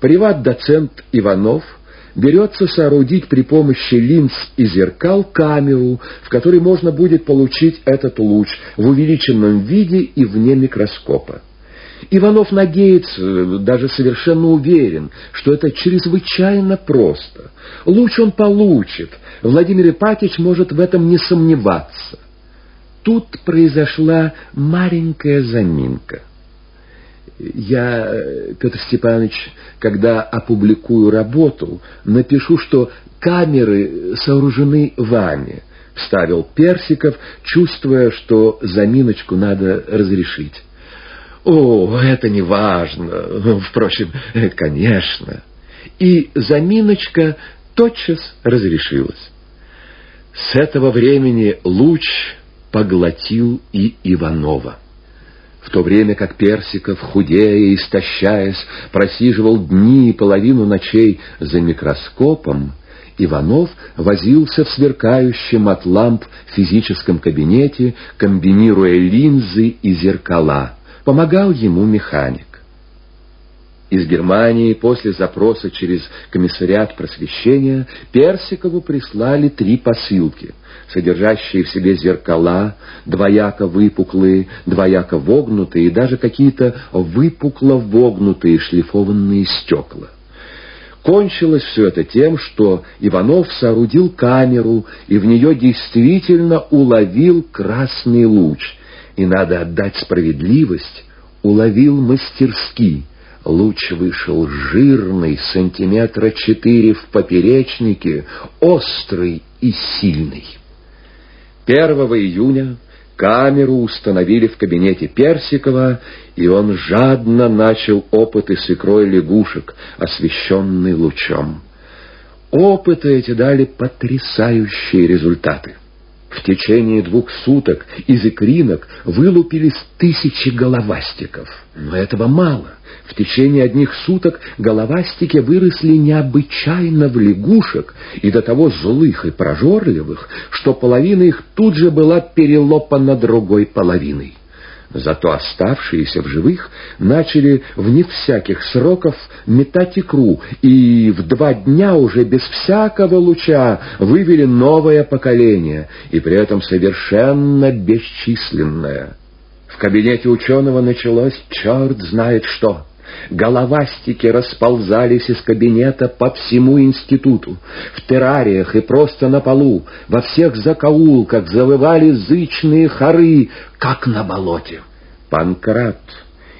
приват-доцент Иванов берется соорудить при помощи линз и зеркал камеру, в которой можно будет получить этот луч в увеличенном виде и вне микроскопа. Иванов надеется, даже совершенно уверен, что это чрезвычайно просто. Луч он получит, Владимир Ипатич может в этом не сомневаться. Тут произошла маленькая заминка. Я, Петр Степанович, когда опубликую работу, напишу, что камеры сооружены вами, вставил Персиков, чувствуя, что заминочку надо разрешить. О, это не важно. Впрочем, конечно. И заминочка тотчас разрешилась. С этого времени луч поглотил и Иванова. В то время как Персиков, худея и истощаясь, просиживал дни и половину ночей за микроскопом, Иванов возился в сверкающем от ламп физическом кабинете, комбинируя линзы и зеркала. Помогал ему механик. Из Германии после запроса через комиссариат просвещения Персикову прислали три посылки, содержащие в себе зеркала, двояко выпуклые, двояко вогнутые и даже какие-то выпукло вогнутые шлифованные стекла. Кончилось все это тем, что Иванов соорудил камеру и в нее действительно уловил красный луч, и надо отдать справедливость, уловил мастерски — Луч вышел жирный, сантиметра четыре в поперечнике, острый и сильный. 1 июня камеру установили в кабинете Персикова, и он жадно начал опыты с икрой лягушек, освещенный лучом. Опыты эти дали потрясающие результаты. В течение двух суток из икринок вылупились тысячи головастиков. Но этого мало. В течение одних суток головастики выросли необычайно в лягушек и до того злых и прожорливых, что половина их тут же была перелопана другой половиной. Зато оставшиеся в живых начали вне всяких сроков метать икру, и в два дня уже без всякого луча вывели новое поколение, и при этом совершенно бесчисленное. В кабинете ученого началось черт знает что. Головастики расползались из кабинета по всему институту. В террариях и просто на полу, во всех закоулках завывали зычные хоры, как на болоте. Панкрат,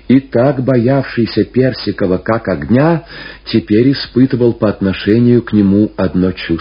и так боявшийся Персикова как огня, теперь испытывал по отношению к нему одно чувство.